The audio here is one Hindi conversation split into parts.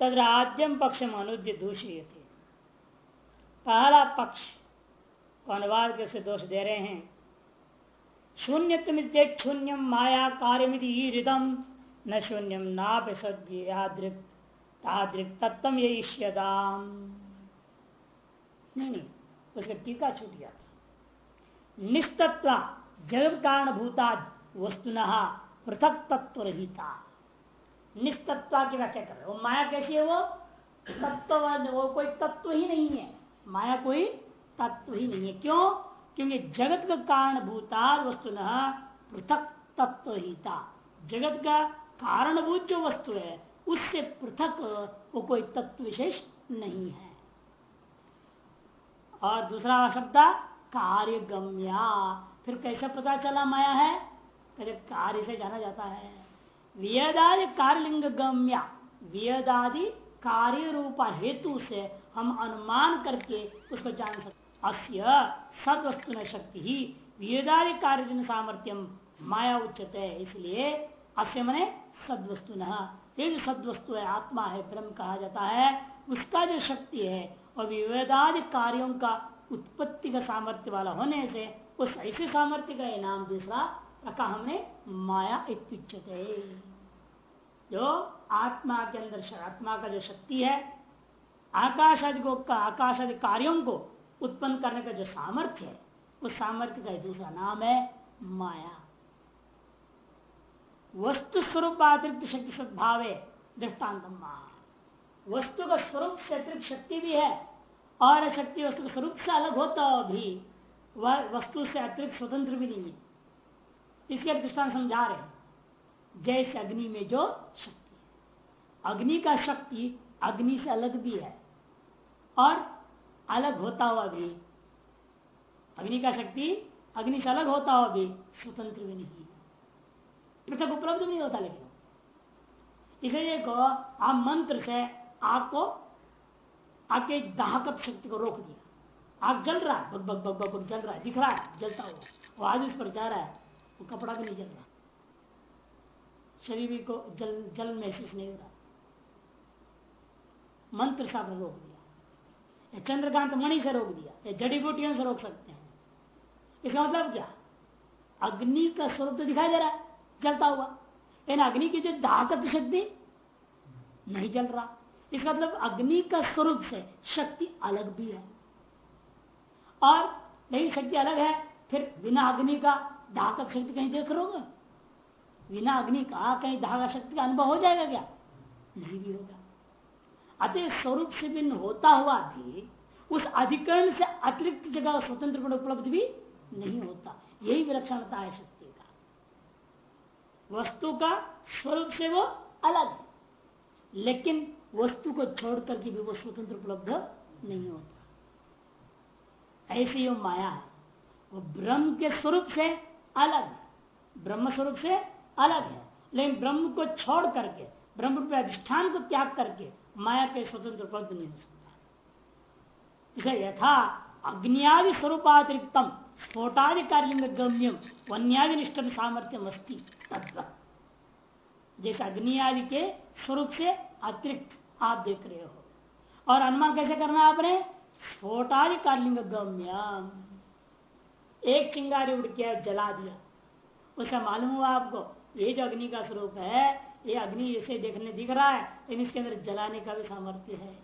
तद आद्यम पक्ष अनुद्य दूषित थे पहला पक्ष, को अनुवाद कैसे दोष दे रहे हैं शून्य शून्यम माया कार्यमिति हृदम न शून्यम नाप सद्यादृक तत्व ये नहीं नहीं उसका टीका छूट गया था। निस्तत्व जगत कारण भूता वस्तुन पृथक तत्व रहिता निस्तत्व की व्याख्या कर रहे वो माया कैसी है वो? तत्व वो कोई तत्व ही नहीं है। माया कोई तत्व ही नहीं है। क्यों? क्योंकि जगत का कारण भूता वस्तु पृथक तत्व ही था जगत का कारणभूत जो वस्तु है, उससे पृथक वो कोई तत्व विशेष नहीं है। और दूसरा शब्द कार्य गम्या फिर कैसे पता चला माया है? कार्य से जाना जाता है। वियदादि कार्यलिंग गम्या वियदादि कार्य रूपा हेतु से हम अनुमान करके उसको जान सकते अस्य सदवस्तु न शक्ति ही वेदादि कार्य सामर्थ्यम माया उच्चते है, इसलिए अस्य मने सद वस्तु न एक सदवस्तु है, आत्मा है, ब्रह्म कहा जाता है, उसका जो शक्ति है और विवेदादि कार्यों का उत्पत्ति का सामर्थ्य वाला होने से, उस ऐसे सामर्थ्य का नाम दूसरा रखा हमने माया इत्युच्चते जो आत्मा के अंदर आत्मा का जो शक्ति है आकाश आदि को आकाश आदि कार्यों को उत्पन्न करने का जो सामर्थ्य है, उस सामर्थ्य का दूसरा नाम है माया। वस्तु स्वरूप अतिरिक्त शक्ति सद्भाव है दृष्टांत वस्तु का स्वरूप से अतिरिक्त शक्ति भी है, और शक्ति वस्तु के स्वरूप से अलग होता हो भी, वह वस्तु से अतिरिक्त स्वतंत्र भी नहीं है। इसके दृष्टान समझा रहे जैसे अग्नि में जो शक्ति अग्नि का शक्ति अग्नि से अलग भी है और अलग होता हुआ भी। अग्नि का शक्ति अग्नि से अलग होता हुआ भी स्वतंत्र भी नहीं पृथक उपलब्ध नहीं होता लेकिन। इसलिए को आप मंत्र से आग को आपके दाहक शक्ति को रोक दिया। आग जल रहा है बग बग बग बग जल रहा है, दिख रहा है, जलता हुआ। वो आज उस पर जा रहा है, वो कपड़ा भी नहीं जल रहा। शरीर को जल जल महसूस नहीं हो रहा मंत्र से आपने रोक दिया। चंद्रकांत मणि से रोक दिया। जड़ी बूटियों से रोक सकते हैं। इसका मतलब क्या? अग्नि का स्वरूप तो दिखाई दे रहा है, जलता हुआ। लेकिन अग्नि की जो दाहकत शक्ति नहीं जल रहा। इसका मतलब अग्नि का स्वरूप से शक्ति अलग भी है। और नहीं, शक्ति अलग है, फिर बिना अग्नि का दाहकत शक्ति कहीं देख रहे बिना अग्नि का कहीं धागा शक्ति का अनुभव हो जाएगा क्या? नहीं भी होगा। अतः स्वरूप से भिन्न होता हुआ भी, उस अधिकरण से अतिरिक्त जगह स्वतंत्र उपलब्ध भी नहीं होता। यही विलक्षणता है शक्ति का। वस्तु का स्वरूप से वो अलग है। लेकिन वस्तु को छोड़ करके भी वो स्वतंत्र उपलब्ध नहीं होता। ऐसी वो माया है। वो ब्रह्म के स्वरूप से अलग है। ब्रह्म स्वरूप से अलग है। लेकिन ब्रह्म को छोड़ करके, ब्रह्म रूप अधिष्ठान को त्याग करके माया के स्वतंत्र उपलब्ध नहीं हो सकता। इसे यथा अग्नियादि स्वरूपातिरिक्तम स्फोटादि कार्य गम्यम वन्यादि निष्ठ सामर्थ्यम अस्ती तत्व जैसे अग्नि आदि के स्वरूप से अतिरिक्त आप देख रहे हो। और अनुमान कैसे करना आपने? स्फोटादि कार्लिंग गम्यम। एक चिंगारी उड़ के जला दिया। उसे मालूम हुआ आपको? ये जो अग्नि का स्वरूप है, ये अग्नि जैसे देखने दिख रहा है, लेकिन इसके अंदर जलाने का भी सामर्थ्य है।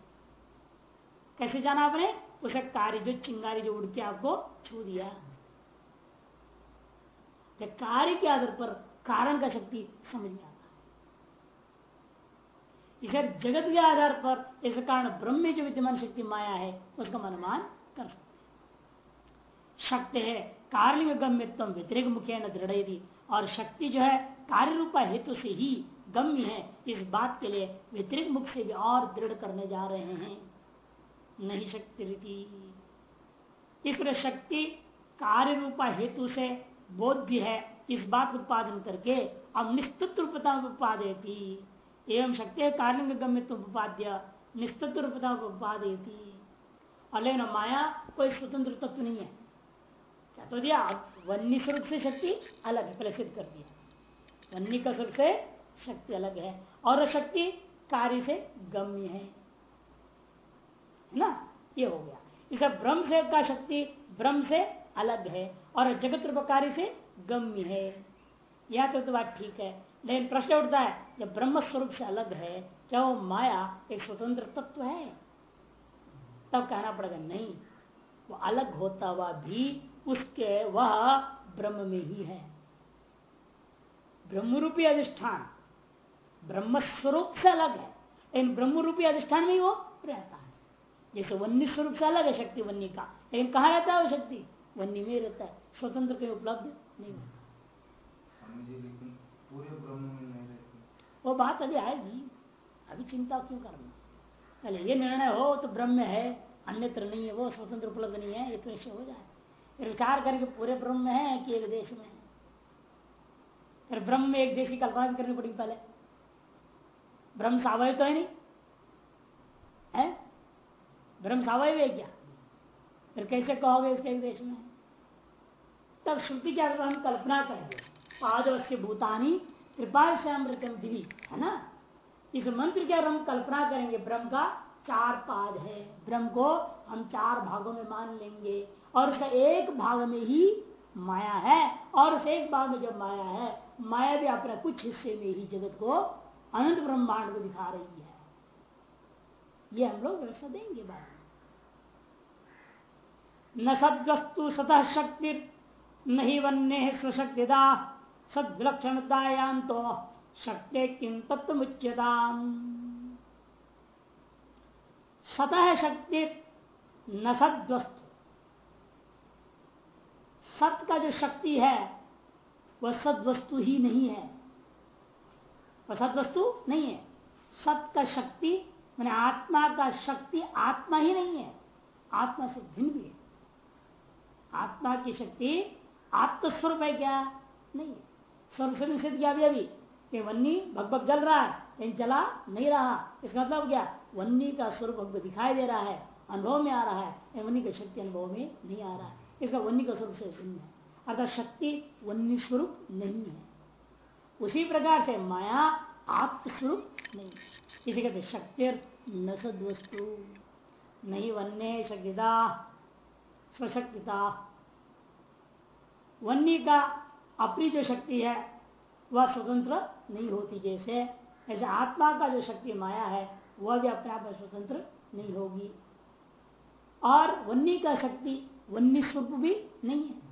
कैसे जाना आपने? उसे कार्य जो चिंगारी जो उड़ के आपको छू दिया। कार्य के आधार पर कारण का शक्ति समझ में आता इसे जगत के आधार पर इस कारण ब्रह्म में जो विद्यमान शक्ति माया है, उसका अनुमान कर सकते शक्ति है, कार्य गम्यत्व व्यतिरिक मुख्य न दृढ़ और शक्ति जो है कार्य रूपा हेतु से ही गम्य है। इस बात के लिए व्यतिरिक मुख से भी और दृढ़ करने जा रहे हैं। नहीं शक्ति रीति। इस पर शक्ति कार्य रूपा हेतु से बोध्य है। इस बात को उत्पादन करके अब निस्तत्व रूपता उत्पादेती एवं शक्ति कार्य गम्य उपाध्य। निस्तत्व रूपता को उत्पादेती और लेकिन माया कोई स्वतंत्र तत्व नहीं है। क्या तो दिया? वन्य स्वरूप से शक्ति अलग है पहले सिद्ध कर दिया। वन्य का स्वरूप से शक्ति अलग है। और शक्ति कार्य से गम्य है। ना? ये हो गया। इसे ब्रह्म से का शक्ति ब्रह्म से अलग है और जगत रूप कार्य से गम्य है। यह तो, तो बात ठीक है लेकिन प्रश्न उठता है जब ब्रह्म स्वरूप से अलग है क्या वो माया एक स्वतंत्र तत्व है? तब कहना पड़ेगा नहीं। वो अलग होता हुआ भी उसके वह ब्रह्म में ही है। ब्रह्म रूपी अधिष्ठान। ब्रह्म स्वरूप से अलग है। लेकिन ब्रह्म रूपी अधिष्ठान में ही वो रहता है। जैसे वन्य स्वरूप से अलग है शक्ति वन्य का। लेकिन कहा रहता है वो शक्ति? वन्य में रहता है। स्वतंत्र के उपलब्ध नहीं होता। वो बात अभी आएगी। अभी चिंता क्यों करना? पहले ये निर्णय हो तो ब्रह्म है अन्यत्र नहीं है वो स्वतंत्र उपलब्ध नहीं है ये तो ऐसे हो जाए। फिर विचार करके पूरे ब्रह्म है कि एक देश में। फिर ब्रह्म में एक देश की कल्पना भी करनी पड़ेगी पहले। ब्रह्म सावय तो है नहीं। है? ब्रह्म सावय है क्या? फिर कैसे कहोगे इसके एक देश में? तब श्रुति के आधार हम कल्पना करेंगे। पादवश्य भूतानी कृपा से अमृतम दिवी, है ना? इस मंत्र के हम कल्पना करेंगे, ब्रह्म का चार पाद है। ब्रह्म को हम चार भागों में मान लेंगे। और उसका एक भाग में ही माया है, और उस एक भाग में जब माया है माया भी अपने कुछ हिस्से में ही जगत को अनंत ब्रह्मांड को दिखा रही है। ये हम लोग व्यवस्था देंगे बाद न सदस्तु सतह शक्ति नहीं वन्य स्वशक्तिदा सद विलक्षणतायाम तो शक्ति किम तत्व मुच्यता सतह शक्ति न सदस्तु सत का जो शक्ति है वह सदवस्तु ही नहीं है। वह सदवस्तु नहीं है। सत का शक्ति, मैंने आत्मा का शक्ति, आत्मा ही नहीं है। आत्मा से भिन्न भी है। आत्मा की शक्ति आत्मस्वरूप है क्या? नहीं है। से निषेध किया अभी अभी। कि वन्नी भगभग जल रहा है, लेकिन जला नहीं रहा। इसका मतलब क्या? वन्नी का स्वरूप हमको दिखाई दे रहा है, अनुभव में आ रहा है। वन्नी की शक्ति अनुभव में नहीं आ रहा है। इसका वन्नी का स्वरूप से भिन्न है। अर्थात शक्ति वन्य स्वरूप नहीं है। उसी प्रकार से माया आत्मस्वरूप नहीं है। इसे कहते शक्ति न सदवस्तु नहीं वन्य शक्तिता, स्वशक्तिता। वन्य का अपनी जो शक्ति है, वह स्वतंत्र नहीं होती जैसे। ऐसे आत्मा का जो शक्ति माया है, वह भी अपने आप में स्वतंत्र नहीं होगी। और वन्य का शक्ति वन्य स्वरूप भी नहीं है।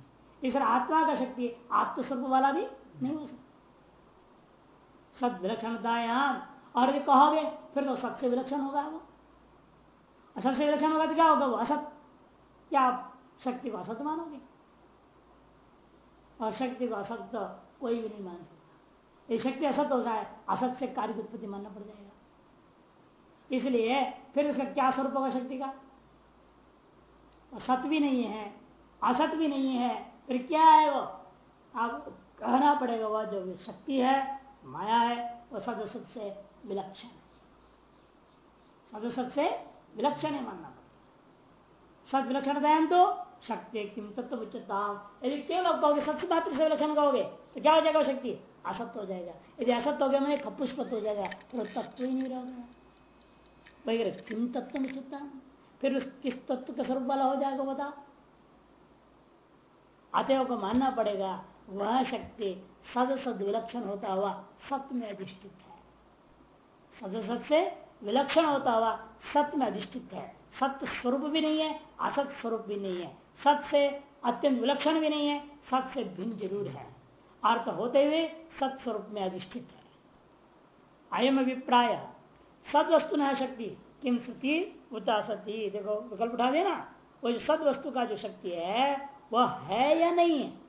इस आत्मा का शक्ति आत्मस्वरूप वाला भी नहीं हो सकता। सद विलक्षणता और यदि कहोगे, फिर तो सबसे विलक्षण होगा वो। असत से विलक्षण होगा तो क्या होगा वो? असत। क्या आप शक्ति को असत मानोगे? और शक्ति को असत तो कोई भी नहीं मान सकता। ये शक्ति असत हो जाए, असत से कार्य उत्पत्ति मानना पड़ जाएगा। इसलिए फिर उसका क्या स्वरूप होगा शक्ति का? सत भी नहीं है। असत भी नहीं है। फिर क्या है वो? आप कहना पड़ेगा, वह जो शक्ति है, माया है, वो सदसत से विलक्षण है। सदसत से विलक्षण है मानना पड़ेगा। सद विलक्षण दयान तो शक्ति किम तत्व उच्चताम यदि केवल आप कहोगे, सत्य मात्र से विलक्षण कहोगे तो क्या हो जाएगा शक्ति? असत्य हो जाएगा। यदि असत्य हो गया, मैंने खपुष्पत हो जाएगा फिर तत्व ही नहीं रहेगा। वही किम तत्व उच्चता फिर उस किस तत्व का स्वरूप वाला हो जाएगा बता? अतएव को मानना पड़ेगा, वह शक्ति सद सद विलक्षण होता हुआ सत्य में अधिष्ठित है। सद सत से विलक्षण होता हुआ सत्य में अधिष्ठित है। सत्य स्वरूप भी नहीं है, असत स्वरूप भी नहीं है। सत्य से अत्यंत विलक्षण भी नहीं है, सत्य से भिन्न ज़रूर है। अर्थ होते हुए सत स्वरूप में अधिष्ठित है। अयम अभिप्राय सद वस्तु न शक्ति किम सती, उता सती। देखो, विकल्प उठा देना, वो सद वस्तु का जो शक्ति है वह है या नहीं है?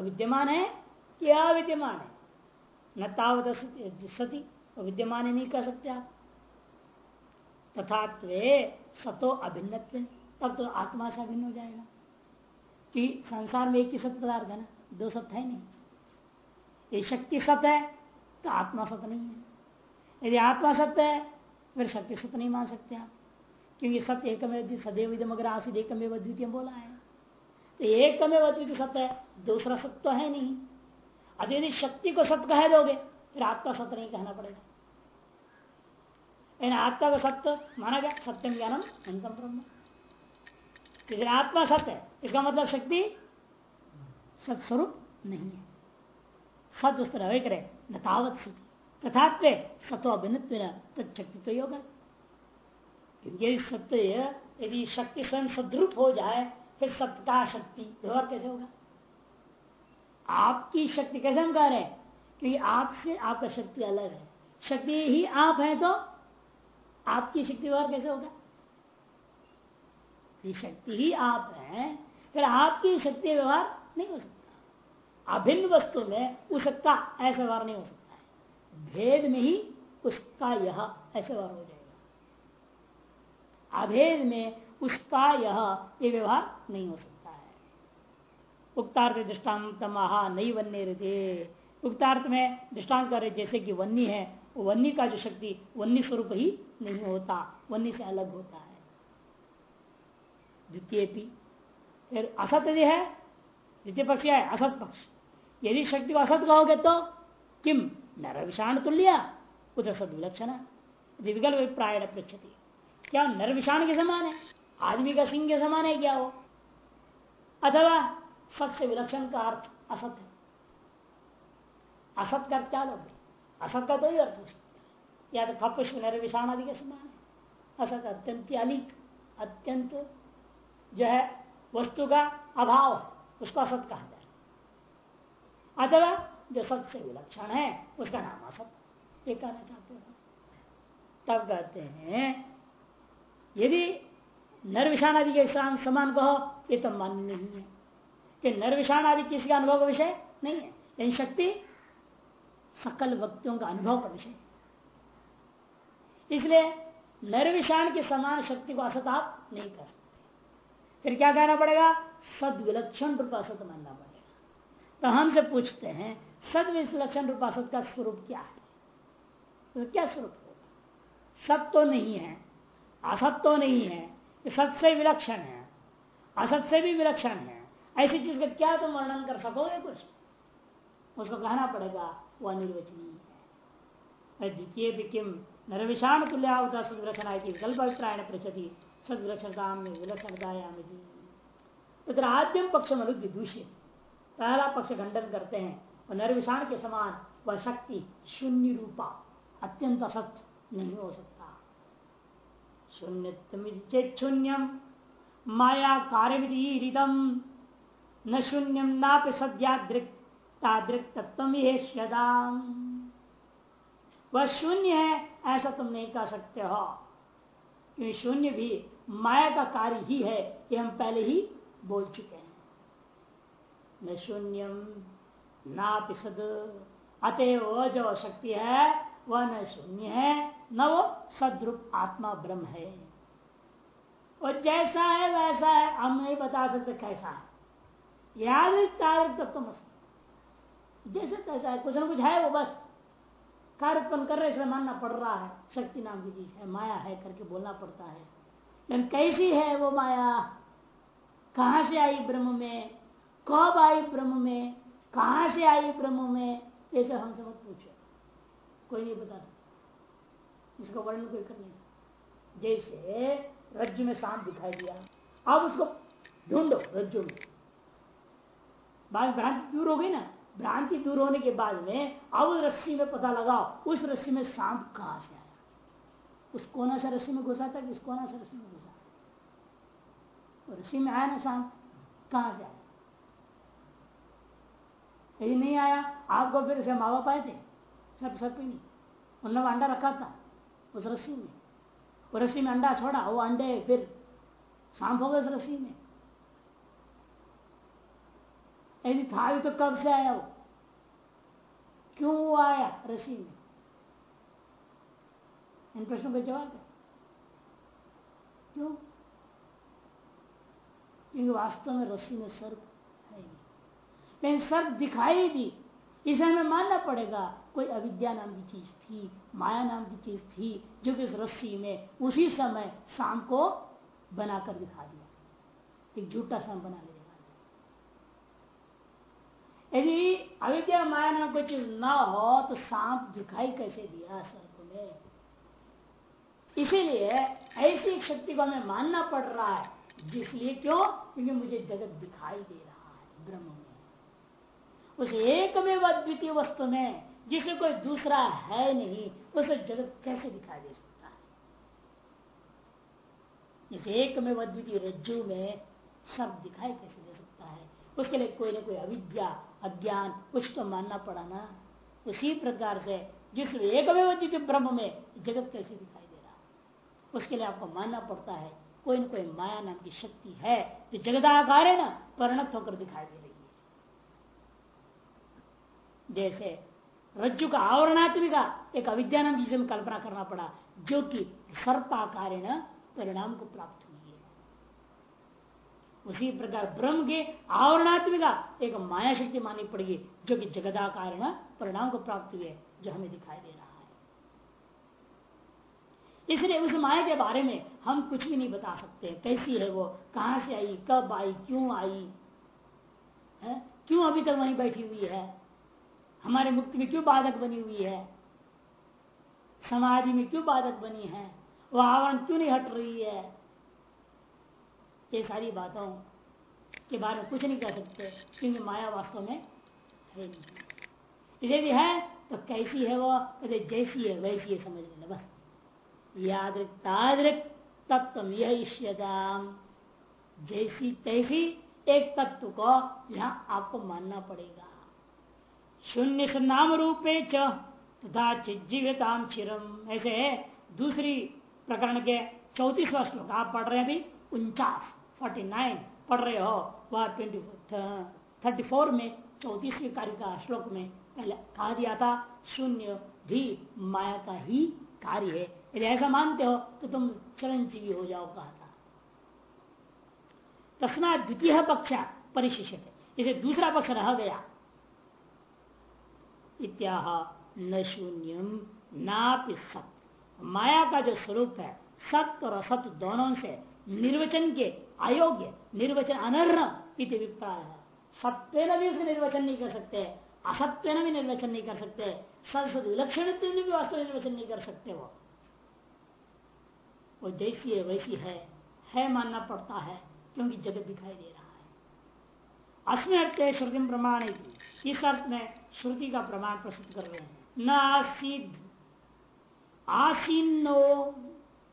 विद्यमान है कि अविद्यमान है? न तावत सती विद्यमान नहीं कर सकते आप। तथा सतो अभिन्न तब तो आत्मा से अभिन्न हो जाएगा। कि संसार में एक ही सत्य पदार्थ है ना? दो सत्य है नहीं। ये शक्ति सत्य है तो आत्मा सत्य नहीं है। यदि आत्मा सत्य है, फिर शक्ति सत्य नहीं मान सकते आप। क्योंकि सत्य एकमेव, सदैव इधम अगर आसिद एकमेव द्वितीय बोला है। तो एक में अद्वितीय सत्य है, दूसरा सत्य है नहीं। अब यदि शक्ति को सत्य कह दोगे, फिर आपका सत्य नहीं कहना पड़ेगा। इन आत्मा का सत्य माना गया, सत्यम ज्ञानम अंतम ब्रह्म। इसलिए आत्मा सत्य है, इसका मतलब शक्ति सत्स्वरूप नहीं है। सद उस तरह करे न तावत स्थिति तथा सत्व अभिन्नत्व तत्शक्ति तो योग। है यदि सत्य यदि शक्ति स्वयं सद्रूप हो जाए फिर सत्य का शक्ति व्यवहार कैसे होगा? आपकी शक्ति कैसे हम कह रहे हैं? क्योंकि आपसे आपका शक्ति अलग है। शक्ति ही आप है तो आपकी शक्ति व्यवहार कैसे होगा? शक्ति ही आप है, फिर आपकी शक्ति व्यवहार नहीं हो सकता। अभिन्न वस्तु में उसका ऐसा व्यवहार नहीं हो सकता है। भेद में ही उसका यह ऐसे व्यवहार हो जाएगा। अभेद में उसका यह ये व्यवहार नहीं हो सकता है। उक्तार्थ दृष्टांत महा नहीं वन्य रहते उक्तार्थ में दृष्टांत कर जैसे कि वन्नी है वन्नी का जो शक्ति वन्नी स्वरूप ही नहीं होता, वन्नी से अलग होता है। द्वितीय फिर असत यदि है, द्वितीय पक्ष है? असत पक्ष। यदि शक्ति को असत कहोगे तो किम? नर विषाण तुल्य उधर सद विलक्षण है विकल्प प्राय पृछती क्या नर विषाण के समान है? आदमी का सिंह के समान है क्या वो? अथवा सत से विलक्षण का अर्थ असत है। असत का क्या लोग? असत का तो ही अर्थ हो सकता। या तो खपुष्प विषाण आदि के समान है। असत अत्यंत अलिक अत्यंत जो है, वस्तु का अभाव है। उसको असत कहा जाए अथवा जो सत से विलक्षण है, उसका नाम असत ये कहना चाहते हो। तब कहते हैं, यदि नर विषाण आदि के समान कहो, ये तो मान्य नहीं है। कि नर विषाण आदि किसी का अनुभव का विषय नहीं है। लेकिन शक्ति सकल व्यक्तियों का अनुभव का विषय इसलिए नर विषाण के समान शक्ति को असत आप नहीं कर सकते। फिर क्या कहना पड़ेगा? सद विलक्षण रूपासत मानना पड़ेगा। तो हमसे पूछते हैं सद विलक्षण रूपासत का स्वरूप क्या है? तो क्या स्वरूप होगा? सत तो नहीं है। असत तो नहीं है। सत से विलक्षण है। असत से भी विलक्षण है। ऐसी चीज़ का क्या तुम वर्णन कर सकोगे कुछ? उसको कहना पड़ेगा, वह निर्वचनीय है। द्वितीय भी किम? नरविषाण तुल्यावता सदविलक्षण विकल्प अभिप्राय पृछति सदविलक्षणता में विलक्षणतायाम तथा आद्यम पक्ष मनुद्य दूषित पहला पक्ष खंडन करते हैं, और नरविषाण के समान वह शक्ति शून्य रूपा अत्यंत असत्य नहीं हो सकता। शून्य शून्यम माया कार्यम न शून्यम नापि सद्यादृक तादृक तत्व वह शून्य है, ऐसा तुम नहीं कह सकते हो। क्योंकि शून्य भी माया का कार्य ही है, ये हम पहले ही बोल चुके हैं। न शून्यम ना सद। अतएव जो शक्ति है, वह न शून्य है। न वो सदरूप आत्मा ब्रह्म है। और जैसा है, वैसा है, हम नहीं बता सकते कैसा है। याद तत्व मस्त। जैसे तैसा है, कुछ ना कुछ है वो बस। कार्य उत्पन्न कर रहे इसलिए मानना पड़ रहा है। शक्ति नाम की चीज़ है, माया है करके बोलना पड़ता है। लेकिन कैसी है वो माया? कहा से आई ब्रह्म में? कब आई ब्रह्म में? कहा से आई ब्रह्म में? ये सब हमसे मत पूछो। कोई नहीं बता सकता। इसका वर्णन कोई कर नहीं जैसे रज्जु में सांप दिखाई दिया अब उसको ढूंढो रज्जु में। बाद भ्रांति दूर हो गई ना, भ्रांति दूर होने के बाद में अब रस्सी में पता लगाओ उस रस्सी में सांप कहाँ से आया? उस कोना से रस्सी में घुसा था किस कोना से रस्सी में घुसा? रस्सी में आया ना सांप, कहाँ से आया? यदि नहीं आया, आपको फिर उसे माँ बाप आए थे? सब सब नहीं। उन्होंने अंडा रखा था। उस रस्सी में। वो रस्सी में अंडा छोड़ा, वो अंडे फिर सांप हो गए उस रस्सी में। यदि था भी तो कब से आया वो? क्यों वो आया रस्सी में? इन प्रश्नों का जवाब है। क्यों? क्योंकि वास्तव में रस्सी में सर्प है लेकिन सर्प दिखाई दी, इसे हमें मानना पड़ेगा कोई अविद्या नाम की चीज़ थी, माया नाम की चीज़ थी, जो कि उस रस्सी में, उसी समय शाम को बनाकर दिखा दिया। एक झूठा शाम बना ले यदि अविद्या माया नाम कोई चीज़ ना हो तो सांप दिखाई कैसे दिया सर्प में इसीलिए ऐसी एक शक्ति को हमें मानना पड़ रहा है, जिसलिए क्यों? क्योंकि मुझे जगत दिखाई दे रहा है, ब्रह्म में। उस एक में अद्वितीय वस्तु में जिसे कोई दूसरा है नहीं, उसे जगत कैसे दिखाई दे सकता है? इस एक में अद्वितीय रज्जु में सब दिखाई कैसे दे सकता है? उसके लिए कोई ना कोई अविद्या, अज्ञान, कुछ तो मानना पड़ा ना? उसी प्रकार से जिस एक में ब्रह्म में जगत कैसे दिखाई दे रहा उसके लिए आपको मानना पड़ता है, कोई ना कोई माया नाम की शक्ति है जो जगदाकार है ना, परिणत होकर दिखाई दे रही है। जैसे रज्जु का आवरणात्मिका, एक अविद्या नाम जिसे कल्पना करना पड़ा, जो कि सर्पाकार परिणाम को प्राप्त हुई है। उसी प्रकार ब्रह्म के आवरणात्मिका, एक माया शक्ति मानी पड़ेगी जो कि जगदाकार परिणाम को प्राप्त हुई है, जो हमें दिखाई दे रहा है। इसलिए उस माया के बारे में हम कुछ भी नहीं बता सकते, कैसी है वो, कहाँ से आई, कब आई, क्यों आई, है? क्यों अभी तक वहीं बैठी हुई है? हमारे मुक्ति में क्यों बाधक बनी हुई है? समाधि में क्यों बाधक बनी है? वो आवरण क्यों नहीं हट रही है? ये सारी बातों के बारे में कुछ नहीं कह सकते, क्योंकि माया वास्तव में है नहीं। यदि है तो कैसी है वो कहते, जैसी है, वैसी है, समझ लेना, बस। यादृक तादृक तत्व यह जैसी तैसी एक तत्व को यहाँ आपको मानना पड़ेगा। शून्य से नाम रूपे तथा चिजीवताम चिरम। ऐसे दूसरी प्रकरण के चौतीसवा श्लोक आप पढ़ रहे हैं अभी, उनचास, फोर्टी नाइन पढ़ रहे हो, वह ट्वेंटी थर्टी फोर में, चौतीसवीं कार्य का श्लोक में पहले कहा दिया था, शून्य भी माया का ही कार्य है। यदि ऐसा मानते हो तो तुम चिरंजीवी हो जाओ, कहा था। तस्मा द्वितीय पक्ष परिशिष्ट इसे दूसरा पक्ष रह गया। इत्याह न शून्यम ना सत्य माया का जो स्वरूप है सत्य और असत्य दोनों से निर्वचन के अयोग्य, निर्वचन अनर्ह इति अभिप्राय है। सत्य न भी उसे निर्वचन नहीं कर सकते असत्य न भी निर्वचन नहीं कर सकते सरस्वती विलक्षण भी वास्तव निर्वचन नहीं कर सकते वो। वो जैसी है, वैसी है है मानना पड़ता है, क्योंकि जगत दिखाई दे रहा है। अस्में अर्थ श्रुति प्रमाण इस अर्थ में श्रुति का प्रमाण प्रस्तुत कर रहे हैं। न आसीद। आसीनो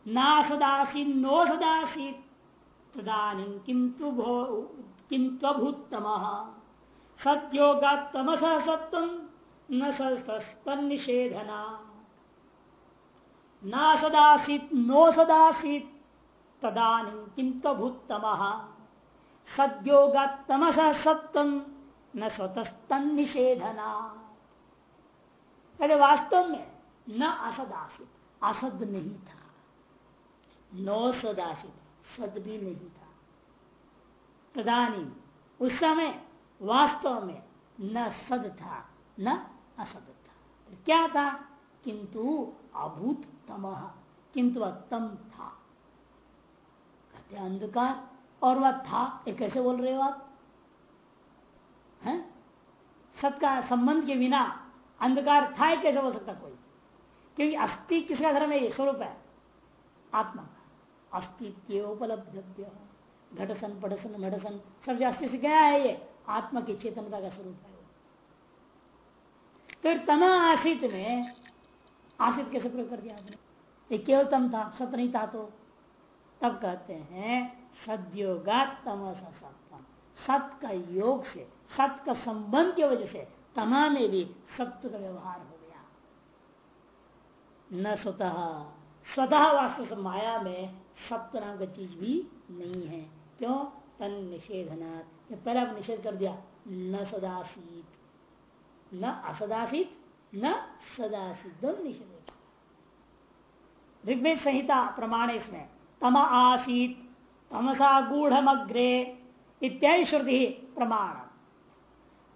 ना सदासीन नो सदासीत। तदानी किंतु किंतुभूतम सत्योगा तमस सत्व न सनिषेधना न सदासीत नो सदासीत। तदानी किंतुभूतम सद्योगा तमस सत्व न स्वतस्तन निषेधना पहले वास्तव में न असदासित असद नहीं था। नौ सदासित सद भी नहीं था। तदानी उस समय वास्तव में न सद था, न असद था। तो क्या था? किंतु अभूत तम किंतु वह तम था। कहते अंधकार, और वह था। ये कैसे बोल रहे हो आप? हैं? सत का संबंध के बिना अंधकार था कैसे बोल सकता कोई? क्योंकि अस्थि किसका धर्म है? ये स्वरूप है। आत्मा अस्तित्व उपलब्धव्य। घटसन, पटसन मटसन सब जो अस्तित्व क्या है ये आत्मा की चेतनता का स्वरूप है तो तना आशित में आशित कैसे प्रयोग कर दिया आपने? ये केवल तम था, सत नहीं था तो तब कहते हैं सद्योगा तमस सत का योग से, सत का संबंध की वजह से तमा में भी सत्य का व्यवहार हो गया। न स्वतः स्वतः वास्तव माया में सत्य नाम का चीज़ भी नहीं है। क्यों? तन निषेधनाथ पहले आप निषेध कर दिया, न सदासीत। न असदासीत, न सदासीत निषेध ऋग्वेद संहिता प्रमाण इसमें, तम आसीत, तमसा गूढ़मग्रे इत्यादि श्रुति प्रमाण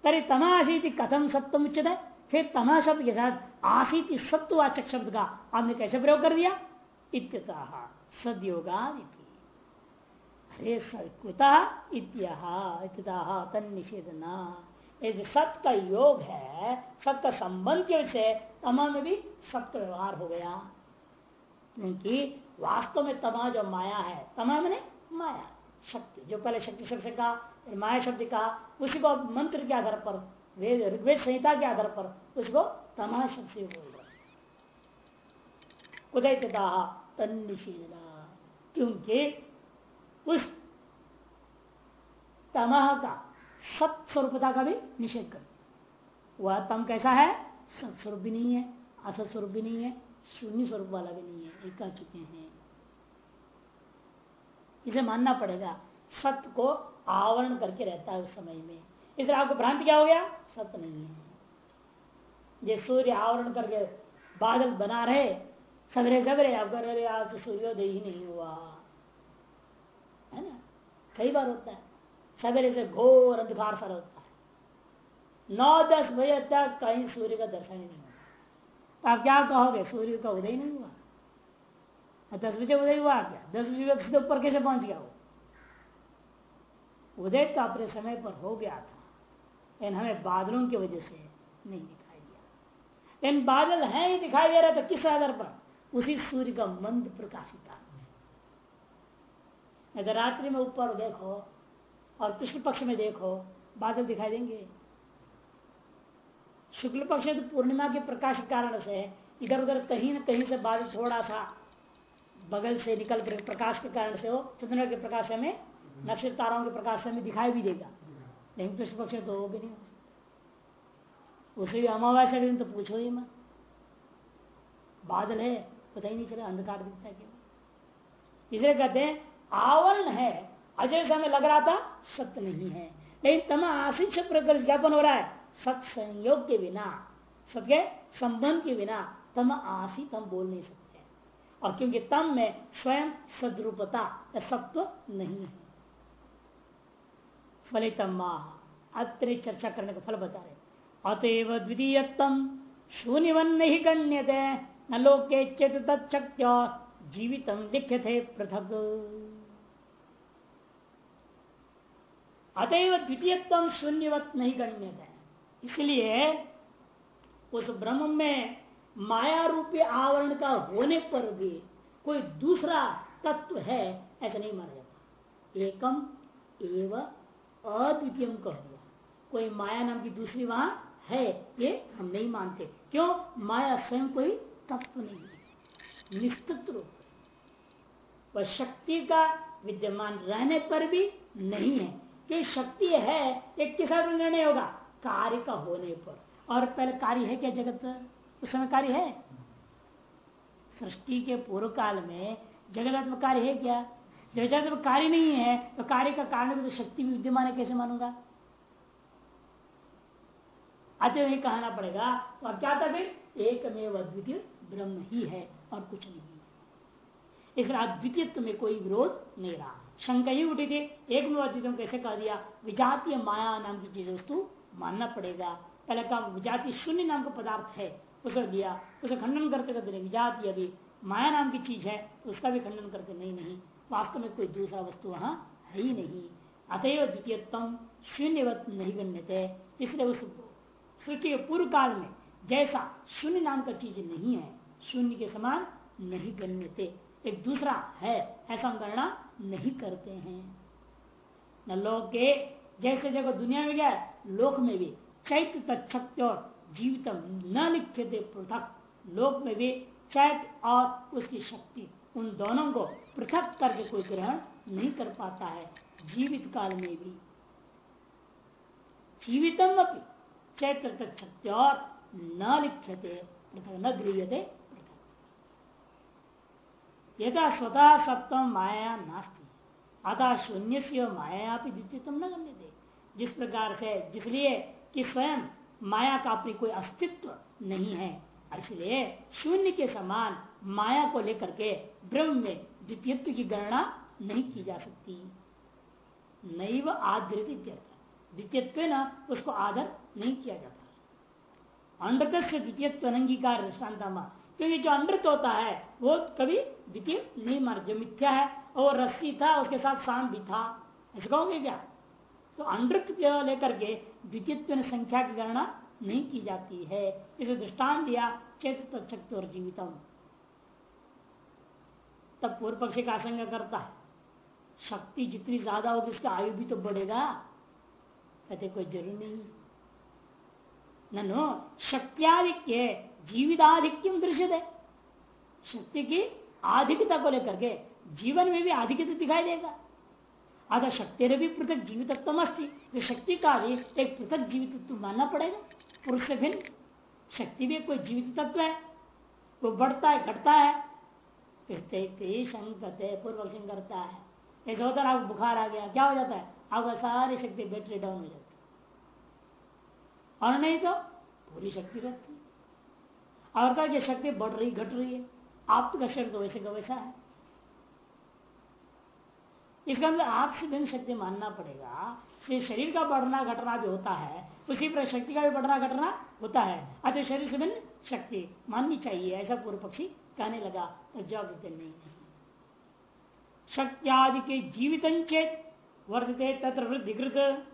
तरी तमाशीत कथम सत्य उचित है फिर तमा शब्द के साथ आसीत सत्ववाचक शब्द का। आपने कैसे प्रयोग कर दिया? इत्यता अरे तन निषेधना यदि सत का योग है सत का संबंध के से तमाम में भी सत्य व्यवहार हो गया। क्योंकि वास्तव में तमा जो माया है तमा मैंने माया शक्ति जो पहले शक्ति शब्द से कहा माया शब्द कहा, उसी को मंत्र के आधार पर, वेद, ऋग्वेद संहिता के आधार पर, उसको तमा शब्द से बोल रहे उदयता तन्निषेधना क्योंकि उस तमह का सत्स्वरूपता का भी निषेध कर वह तम कैसा है? सत्स्वरूप भी नहीं है असत स्वरूप भी नहीं है, शून्य स्वरूप वाला भी नहीं है एक चुके हैं। इसे मानना पड़ेगा। सत्य को आवरण करके रहता है उस समय में। इस आपको भ्रांति क्या हो गया? सत्य नहीं है। ये सूर्य आवरण करके बादल बना रहे सवेरे सवेरे आप कर रहे आज तो सूर्योदय ही नहीं हुआ। है ना? कई बार होता है। सवेरे से घोर अंधकार सर होता है। नौ, दस बजे तक कहीं सूर्य का दर्शन ही नहीं होता तो आप क्या कहोगे? सूर्य का उदय नहीं हुआ। दस बजे उदय हुआ क्या दस बजे सीधे ऊपर कैसे पहुँच गया वो? उदय तो अपने समय पर हो गया था। लेकिन हमें बादलों की वजह से नहीं दिखाई दिया। लेकिन बादल है ही दिखाई दे रहा था किस आधार पर? उसी सूर्य का मंद प्रकाशित अगर रात्रि में ऊपर देखो और कृष्ण पक्ष में देखो, बादल दिखाई देंगे। शुक्ल पक्ष में तो पूर्णिमा के प्रकाश कारण से इधर उधर कहीं न कहीं से बादल थोड़ा सा बगल से निकल कर प्रकाश के कारण से हो चंद्रमा के प्रकाश में नक्षत्र ताराओं के प्रकाश में दिखाई भी देगा। लेकिन कृष्ण पक्ष तो वो भी नहीं हो सकता। उसे भी अमावस्या के दिन तो पूछो ही मत। बादल है, पता ही नहीं चला, अंधकार दिखता है इसलिए कहते हैं, आवरण है। अजय समय लग रहा था, सत्य नहीं है। लेकिन तम आशिष प्रकृति ज्ञापन हो रहा है सत संयोग के बिना सबके संबंध के बिना तम आशित हम बोल नहीं सकते। और क्योंकि तम में स्वयं सदरूपता या सत्व नहीं है। फलितम माह। अत्र चर्चा करने का फल बता रहे अतएव द्वितीयतम शून्यवन नहीं गण्य न लोके चेत तत्क्य जीवित लिख्य थे पृथक। अतएव द्वितीयत्व शून्यवत नहीं गण्य है इसलिए उस ब्रह्म में माया रूपी आवरण का होने पर भी कोई दूसरा तत्व है, ऐसा नहीं माना जाता। एकम एव अद्वितीय कह। दिया कोई माया नाम की दूसरी वहाँ है, ये हम नहीं मानते। क्यों? माया स्वयं कोई तत्व नहीं है। निस्तत्व रूप वह शक्ति का विद्यमान रहने पर भी नहीं है। क्योंकि शक्ति है, एक किस निर्णय होगा? कार्य का होने पर। और पहले कार्य है क्या जगत? उस समय कार्य है। सृष्टि के पूर्व काल में जगदात्म कार्य है क्या? जगत कार्य नहीं है तो कार्य का कारण तो शक्ति भी विद्यमान है, कैसे मानूँगा? अतः ही कहना पड़ेगा तो अब क्या था फिर? एकमेव अद्वितीय ब्रह्म ही है और कुछ नहीं है। इसलिए अद्वितीय में कोई विरोध नहीं रहा। शंका ही उठी थी एक में कैसे कह दिया? विजातीय माया नाम की चीज़ वस्तु मानना पड़ेगा। पहले कहा विजातीय शून्य नाम का पदार्थ है। उसे दिया, उसे खंडन करते करते विजातीय अभी माया नाम की चीज़ है तो उसका भी खंडन करते नहीं नहीं। वास्तव में कोई दूसरा वस्तु वहाँ है ही नहीं। अतएव द्वितीयतम शून्यवत नहीं गण्य थे इसलिए उस सृष्टि के पूर्व काल में जैसा शून्य नाम का चीज़ नहीं है, शून्य के समान नहीं गण्य थे एक दूसरा है, ऐसा गणना नहीं करते हैं। न लोग के जैसे देखो दुनिया में क्या लोक में भी चैत्य तत्शक्ति और जीवितम न लिखे थे पृथक। लोक में भी चैत और उसकी शक्ति, उन दोनों को पृथक करके कोई ग्रहण नहीं कर पाता है, जीवित काल में भी। जीवितम अपनी चैत्र तत्शक्ति और न लिख्यते पृथक, न गृहते यदा स्वतः सप्तम माया नास्ती अतः शून्य से माया भी न गण्य दे जिस प्रकार से, जिसलिए कि स्वयं माया का अपनी कोई अस्तित्व नहीं है। इसलिए शून्य के समान माया को लेकर के ब्रह्म में द्वितीयत्व की गणना नहीं की जा सकती। नैव आदृत द्वितीयत्व न, उसको आदर नहीं किया जाता। अंडत से द्वितीयत्व अंगीकार दृष्टान्ता क्योंकि जो अमृत होता है, वो कभी द्वितीय नहीं मार जो मिथ्या है और रस्सी था, उसके साथ शाम भी था। ऐसा कहोगे क्या? तो अमृत लेकर के द्वितीय संख्या की गणना नहीं की जाती है। इसे दृष्टान दिया, चेत तत्शक्ति और जीवितम। तब पूर्व पक्षी का आशंका करता है। शक्ति जितनी ज़्यादा होगी, उसका आयु भी तो बढ़ेगा। कहते कोई ज़रूरी नहीं। ननो शक्त्याधिक्य जीविताधिक्यम दृश्य दे शक्ति की आधिकता को लेकर के जीवन में भी आधिक्यता दिखाई देगा। अगर शक्ति भी पृथक जीवितत्व अस्ती तो शक्ति का भी एक पृथक जीवितत्व मानना पड़ेगा। पुरुष से भिन्न शक्ति भी कोई जीवित तत्व है। वो बढ़ता है, घटता है। पूर्व करता है। ऐसा होता है आपको बुखार आ गया, क्या हो जाता है? आपका सारी शक्ति बैटरी डाउन हो जाती है। और नहीं तो पूरी शक्ति रहती है। और कि शक्ति बढ़ रही, घट रही है। आपका शरीर तो वैसे का वैसा है। इसका अंदर आपसे भिन्न शक्ति मानना पड़ेगा। शरीर का बढ़ना घटना भी होता है उसी पर शक्ति का भी बढ़ना घटना होता है। अतः शरीर से भिन्न शक्ति माननी चाहिए, ऐसा पूर्व पक्षी कहने लगा। तो देते नहीं शक्त्यादि के जीवित चेत वर्धते तत्र वृद्धिकृत।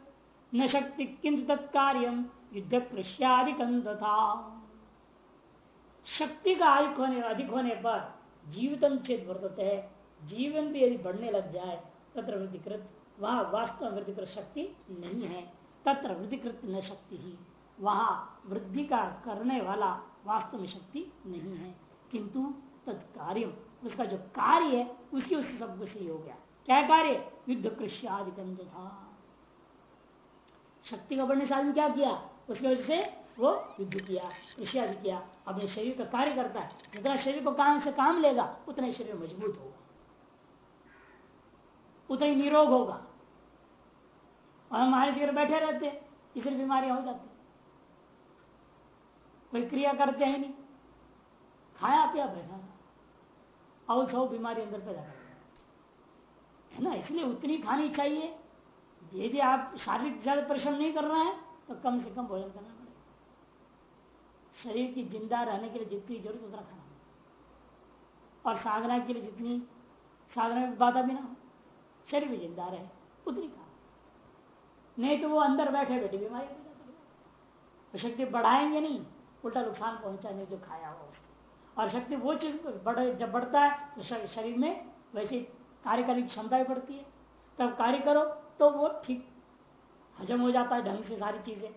न शक्ति किंतु तत्कार्य युद्ध कृष्यादिकं शक्ति का अधिक होने अधिक होने पर जीवितम चेत वर्तते जीवन भी यदि बढ़ने लग जाए तत्र वृद्धिकृत, वहाँ वास्तव वृद्धिकृत शक्ति नहीं है। तत्र वृद्धिकृत न शक्ति ही। वहाँ वृद्धि का करने वाला वास्तव में शक्ति नहीं है। किंतु तत्कार्य उसका जो कार्य है, उसकी उससे सब कुछ ही गया। क्या कार्य? युद्ध कृषि आदि था। शक्ति का बढ़ने से आदमी क्या किया? उसकी वजह से वो युद्ध किया, कृषि किया। अपने शरीर का कार्य करता है। जितना शरीर को काम से काम लेगा, उतना शरीर मज़बूत होगा। उतना ही निरोग होगा। और हम हमारे शरीर बैठे रहते हैं, इसलिए बीमारियाँ हो जाती कोई क्रिया करते हैं नहीं। खाया, पिया, बैठा। और सौ बीमारी अंदर पैदा कर है। ना? इसलिए उतनी खानी चाहिए। यदि आप शारीरिक ज़्यादा परिश्रम नहीं कर रहे हैं तो कम से कम भोजन करना पड़ेगा। शरीर की ज़िंदा रहने के लिए जितनी ज़रूरत, उतना खाना और साधना के लिए जितनी, साधना में बाधा भी ना हो। शरीर भी ज़िंदा रहे, उतनी खाना नहीं तो वो अंदर बैठे बैठे बीमारी तो शक्ति बढ़ाएँगे नहीं, उल्टा नुकसान पहुँचाने जो खाया हुआ और शक्ति वो चीज़ बढ़, जब बढ़ता है तो शरीर में वैसे कार्य करने की क्षमता भी बढ़ती है। तब कार्य करो तो वो ठीक, हजम हो जाता है ढंग से सारी चीज़ें।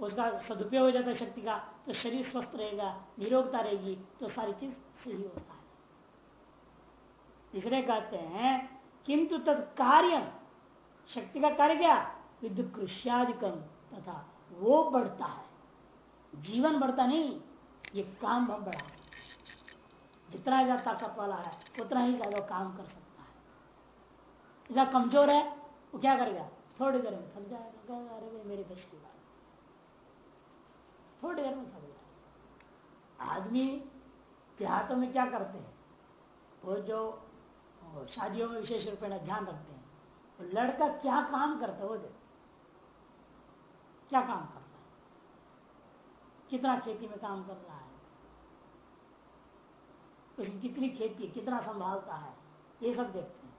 उसका सदुपयोग हो जाता है शक्ति का तो शरीर स्वस्थ रहेगा, निरोगता रहेगी तो सारी चीज़ सही होता है। इसलिए कहते हैं किंतु तत्कार्य शक्ति का कार्य क्या? विद्युत कृष्यादिकम तथा। वो बढ़ता है। जीवन बढ़ता नहीं, ये काम बहुत बड़ा जितना ज़्यादा ताकत वाला है, उतना ही ज़्यादा काम कर सकता है। जहाँ कमज़ोर है, वो क्या करेगा? थोड़ी देर में थक जाएगा अरे भाई, मेरे बस की बात थोड़ी देर में थक जाएगा। आदमी देहातों में क्या करते हैं? वो जो शादियों में विशेष रूप में ध्यान रखते हैं। तो लड़का क्या काम करता है वो देखते क्या काम कर रहा है? कितना खेती में काम कर रहा है? उसकी कितनी खेती, कितना संभालता है? ये सब देखते हैं।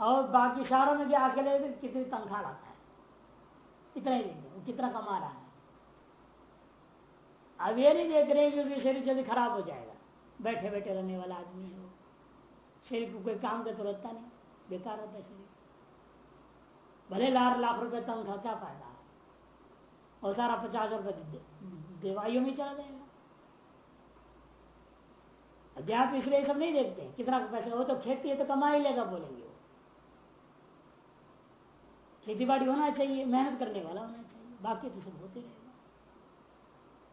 और बाकी शहरों में जो आजकल कितनी तनख्वाह लाता है। इतना ही देखते वो कितना कमा रहा है। अब ये नहीं देख रहे कि उसके शरीर जल्दी खराब हो जाएगा। बैठे बैठे रहने वाला आदमी है शरीर कोई काम का तो रहता नहीं, बेकार रहता है शरीर। भले लाख लाख रुपए तनख्वाह क्या फ़ायदा? और सारा पचास रुपए देवाइयों में चला जाएगा। अध्यात्म इसलिए सब नहीं देखते, कितना पैसा, वो तो खेती है तो कमा ही लेगा बोलेंगे वो। खेती बाड़ी होना चाहिए, मेहनत करने वाला होना चाहिए, बाकी तो सब होते रहेगा।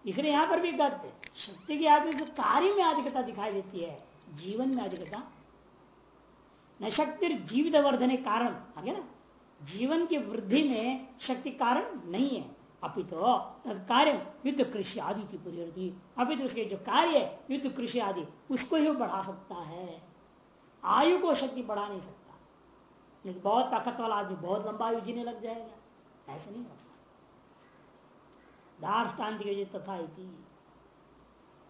इसलिए यहाँ पर भी कहते शक्ति की आदि कार्य में अधिकता दिखाई देती है, जीवन में अधिकता न शक्ति जीवित वर्धने कारण, आगे ना? जीवन की वृद्धि में शक्ति कारण नहीं है। अभी तो कार्य युद्ध कृषि आदि की पूरी अभी तो उसके जो कार्य युद्ध कृषि आदि, उसको ही बढ़ा सकता है। आयु को शक्ति बढ़ा नहीं सकता। नहीं बहुत ताकत वाला आदमी, बहुत लंबा आयु जीने लग जाएगा। ऐसा नहीं होता। दार्ष्टान्तिक तथा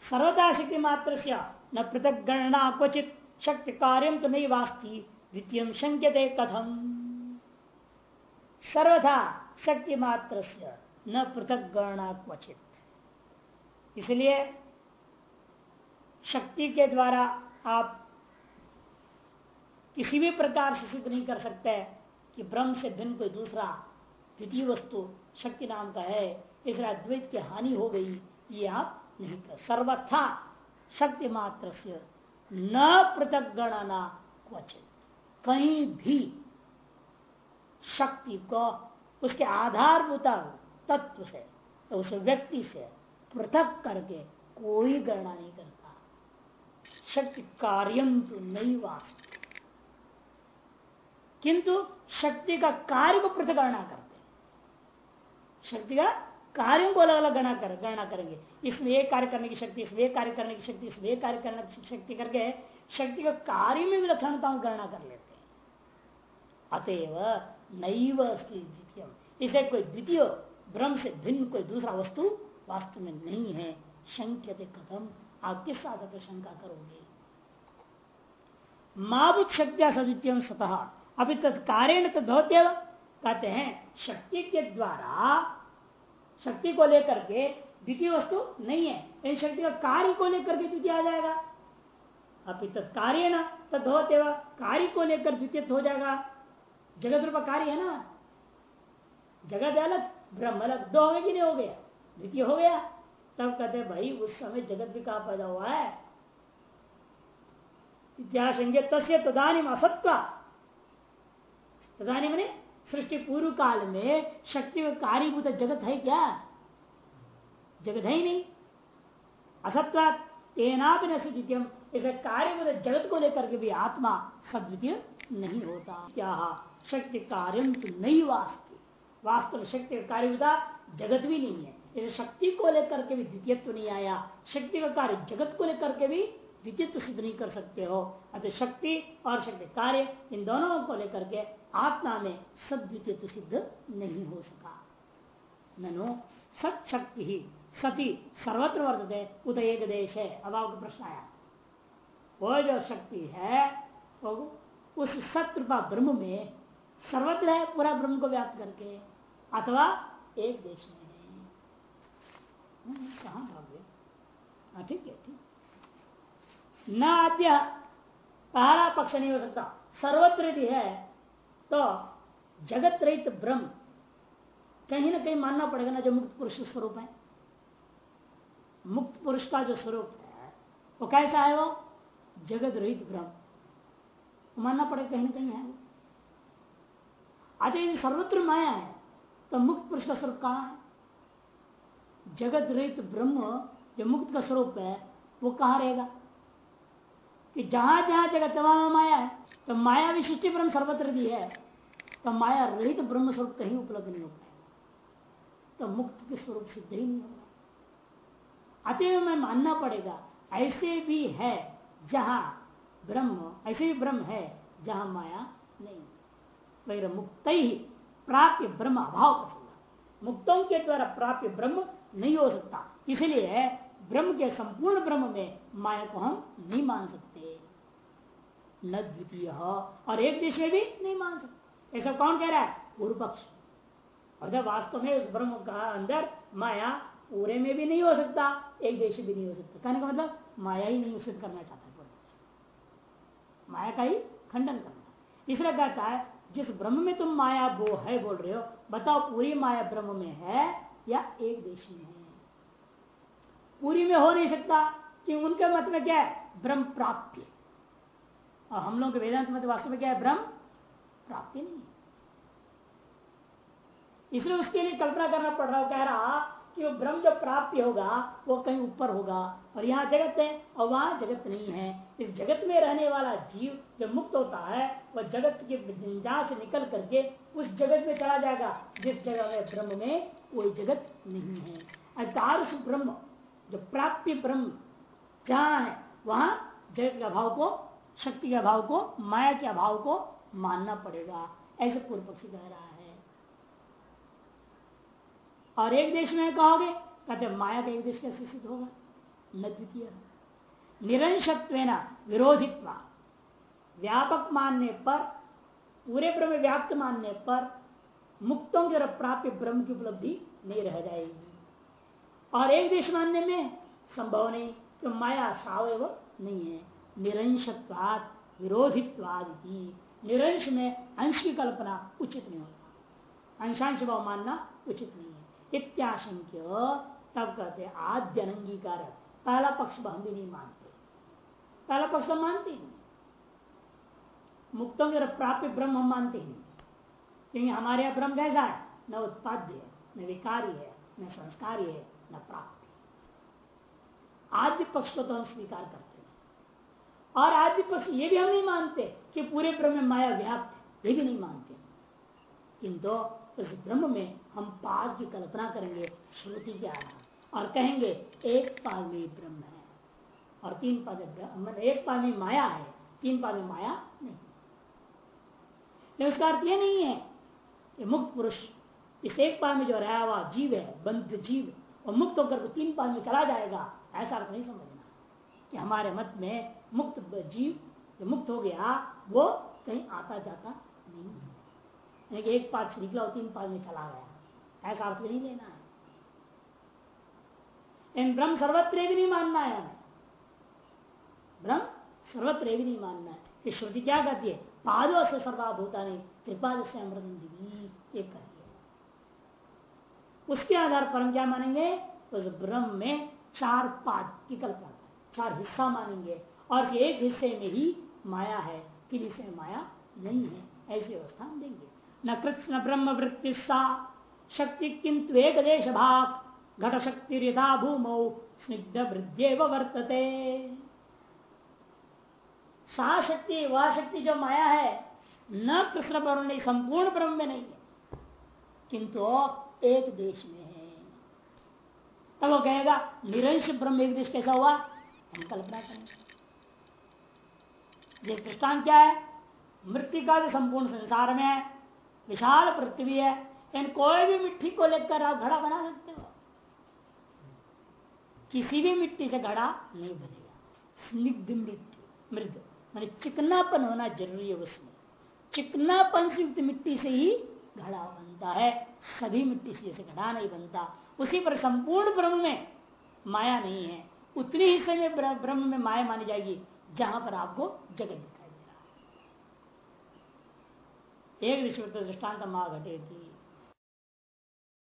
सर्वदा शक्ति मात्र से न पृथक गणना क्वचित। शक्ति कार्यम तो नहीं वास्ती द्वितीय शंक्यते कथम। सर्वथा शक्ति मात्र न पृथक गणना क्वचित। इसलिए शक्ति के द्वारा आप किसी भी प्रकार से सिद्ध नहीं कर सकते कि ब्रह्म से भिन्न कोई दूसरा द्वितीय वस्तु शक्ति नाम का है इसलिए अद्वैत की हानि हो गई, ये आप नहीं कर सर्वथा शक्ति मात्र से न पृथक गणना क्वचित। कहीं भी शक्ति को उसके आधारभूत तत्व से तो उस व्यक्ति से पृथक करके कोई गणना नहीं करता। शक्ति कार्यम तो नहीं वास्तव। किंतु शक्ति का कार्य को पृथक गणना करते शक्ति का कार्यों को अलग अलग गणना कर, गणना करेंगे। इसमें एक कार्य करने की शक्ति इसमें एक कार्य करने की शक्ति इसमें एक कार्य करने की शक्ति करके शक्ति का कार्य में विलक्षणताओं गणना कर लेते हैं। अतएव नैव द्वितीय इसे कोई द्वितीय ब्रह्म से भिन्न कोई दूसरा वस्तु वास्तव में नहीं है। शंक्यते कथम। आप किस पर शंका करोगे? माबुत शक्तिया सदित्य स्वतः अभी तद्भवत्य कहते हैं, शक्ति के द्वारा शक्ति को लेकर के द्वितीय वस्तु नहीं है। इन शक्ति का कार्य को लेकर के द्वितीय आ जाएगा। अभी तत्कार्य न तद्भवत्य कार्य को लेकर द्वितीय हो जाएगा। जगत रूप कार्य है ना? जगत अलग, ब्रह्म अलग, दो हो गए कि नहीं हो गया? द्वितीय हो गया। तब कहते भाई, उस समय जगत भी कहा पैदा हुआ है? इतिहास तस्य तदानी असत्व तदानी मैंने सृष्टि पूर्व काल में शक्ति का कार्यभूत जगत है क्या? जगत है ही नहीं। असत्वा भी न इसे कार्यभूत जगत को लेकर के भी आत्मा सद्वितीय नहीं होता। क्या? शक्ति कार्य नहीं वास्तव वास्तव शक्ति का कार्यभूता जगत भी नहीं है। इसे शक्ति को लेकर के भी द्वितीयत्व नहीं आया। शक्ति का कार्य जगत को लेकर के भी द्वितीयत्व सिद्ध नहीं कर सकते हो। अतः शक्ति और शक्ति कार्य इन दोनों को लेकर के आत्मा में सब सद्वितीय सिद्ध नहीं हो सका। ननो सत शक्ति ही सती सर्वत्र वर्तते उत एक देश है अब आपको प्रश्न आया वो जो शक्ति है वो उस सत्रुपा ब्रह्म में सर्वत्र है पूरा ब्रह्म को व्याप्त करके अथवा एक देश में कहा भागे हाँ, ठीक है ठीक। न आद्य पहला पक्ष नहीं हो सकता। सर्वत्र यदि है तो जगत रहित ब्रह्म। कहीं ना कहीं मानना पड़ेगा ना जो मुक्त पुरुष स्वरूप है। मुक्त पुरुष का जो स्वरूप है, वो कैसा है वो? जगत रहित ब्रह्म। मानना पड़ेगा कहीं ना कहीं है अतः यदि सर्वत्र माया है तो मुक्त पुरुष का स्वरूप कहाँ है? जगत रहित ब्रह्म, जो मुक्त का स्वरूप है, वो कहाँ रहेगा? कि जहाँ जहाँ जगत तमाम माया है तो माया विशिष्टि ब्रह्म सर्वत्र दी है। तो माया रहित ब्रह्म स्वरूप कहीं उपलब्ध नहीं हो पाएगा। तो मुक्त के स्वरूप सिद्ध ही नहीं होगा अतः में मानना पड़ेगा, ऐसे भी है जहाँ ब्रह्म, ऐसे भी ब्रह्म है जहाँ माया नहीं वही मुक्त ही प्राप्य ब्रह्म अभाव मुक्तों के द्वारा प्राप्य ब्रह्म नहीं हो सकता। इसलिए ब्रह्म के संपूर्ण ब्रह्म में माया को हम नहीं मान सकते। न द्वितीय, और एक देश में भी नहीं मान सकते। ऐसा कौन कह रहा है? पूर्व पक्ष और जब वास्तव में उस ब्रह्म का अंदर माया पूरे में भी नहीं हो सकता, एक देश भी नहीं हो सकता। कहने का मतलब माया ही नहीं सिद्ध करना चाहता है माया का ही खंडन करना। इसलिए कहता है, जिस ब्रह्म में तुम माया वो है बोल रहे हो, बताओ पूरी माया ब्रह्म में है या एक देश में है? पूरी में हो नहीं सकता कि उनके मत में क्या है? ब्रह्म प्राप्ति। और हम लोग के वेदांत मत वास्तव में क्या है? ब्रह्म प्राप्ति नहीं इसलिए उसके लिए कल्पना करना पड़ रहा कह रहा कि वो ब्रह्म जो प्राप्ति होगा, वो कहीं ऊपर होगा। और यहाँ जगत है, और वहाँ जगत नहीं है। इस जगत में रहने वाला जीव जब मुक्त होता है वह जगत के से निकल करके उस जगत में चला जाएगा। जिस जगह में ब्रह्म में कोई जगत नहीं है। अर्थात ब्रह्म जो प्राप्य ब्रह्म, जहाँ है, वहाँ जगत के अभाव को, शक्ति के अभाव को, माया के अभाव को मानना पड़ेगा। ऐसे पूर्व पक्षी कह रहा है। और एक देश में कहोगे, कहते माया का एक देश कैसे सिद्ध होगा? न द्वितीय। निरंशत्व विरोधित्व। व्यापक मानने पर, पूरे ब्रह्म व्याप्त मानने पर, मुक्तों के प्राप्य ब्रह्म की उपलब्धि नहीं रह जाएगी। और एक देश मानने में संभव नहीं। तो माया सावय नहीं है। निरंशत्वात विरोधित्वादि निरंश में अंश की कल्पना उचित नहीं होता। अंशांश भाव मानना उचित नहीं है। इत्याशंक्य तब कहते आद्य अंगीकार पहला पक्ष हम भी नहीं मानते। पहला पक्ष हम मानते ही मुक्तों के प्राप्य ब्रह्म हम मानते ही क्योंकि हमारे यहाँ ब्रह्म कैसा है? न उत्पाद्य है, न विकारी है, न संस्कारी है। न प्राप्त आद्य पक्ष को तो हम स्वीकार करते हैं। और आद्य पक्ष ये भी हम नहीं मानते कि पूरे ब्रह्म में माया व्याप्त है, ये भी नहीं मानते। किंतु उस ब्रह्म में हम पाद की कल्पना करेंगे, श्रुति के आधार और कहेंगे, एक पाद में ब्रह्म है, और तीन पाद मतलब एक पाद में माया है, तीन पाद में माया नहीं। उसका अर्थ ये नहीं है मुक्त पुरुष, इस एक पाद में जो रहा हुआ जीव है बंध जीव और मुक्त होकर तीन पाद में चला जाएगा, ऐसा अर्थ नहीं समझना। कि हमारे मत में मुक्त जीव जो मुक्त हो गया, वो कहीं आता जाता नहीं है। कि एक पाद से निकला और तीन पाद में चला गया। ऐसा अर्थ नहीं लेना है। इन ब्रह्म सर्वत्र भी नहीं मानना है। हमें ब्रह्म सर्वत्र भी नहीं मानना है। कि श्रुति क्या कहती है? पादों से सर्वाभूता नहीं त्रिपाद से अमृत एक उसके आधार पर हम क्या मानेंगे? उस ब्रह्म में चार पाद की कल्पना चार हिस्सा मानेंगे। और एक हिस्से में ही माया है तीन हिस्से में माया नहीं है? ऐसी अवस्था देंगे। न कृष्ण ब्रह्म वृत्ति सा, शक्ति किंतु एक देश भाग, घट शक्ति रिदा भूमौ, स्निग्ध वृद्धि वर्तते। सा शक्ति वह शक्ति जो माया है, न कृष्ण ब्रह्म नहीं, संपूर्ण ब्रह्म में नहीं है। किंतु एक देश में है। तब वो कहेगा निरंश ब्रह्म एक देश कैसा हुआ? हम कल्पना करेंगे ये दृष्टान क्या है? मृत्यु का जो संपूर्ण संसार में है, विशाल पृथ्वी है, इन कोई भी मिट्टी को लेकर आप घड़ा बना सकते हो। किसी भी मिट्टी से घड़ा नहीं बनेगा। स्निग्ध मृत्यु, मृद, मान चिकनापन होना ज़रूरी है उसमें। चिकनापन से मिट्टी से ही घड़ा बनता है, सभी मिट्टी से घड़ा नहीं बनता। उसी पर संपूर्ण ब्रह्म में माया नहीं है। उतनी हिस्से में ब्रह्म में माया मानी जाएगी, जहाँ पर आपको जगत दिखाई दे रहा है। एक दृष्टि दृष्टांत माँ घटे थी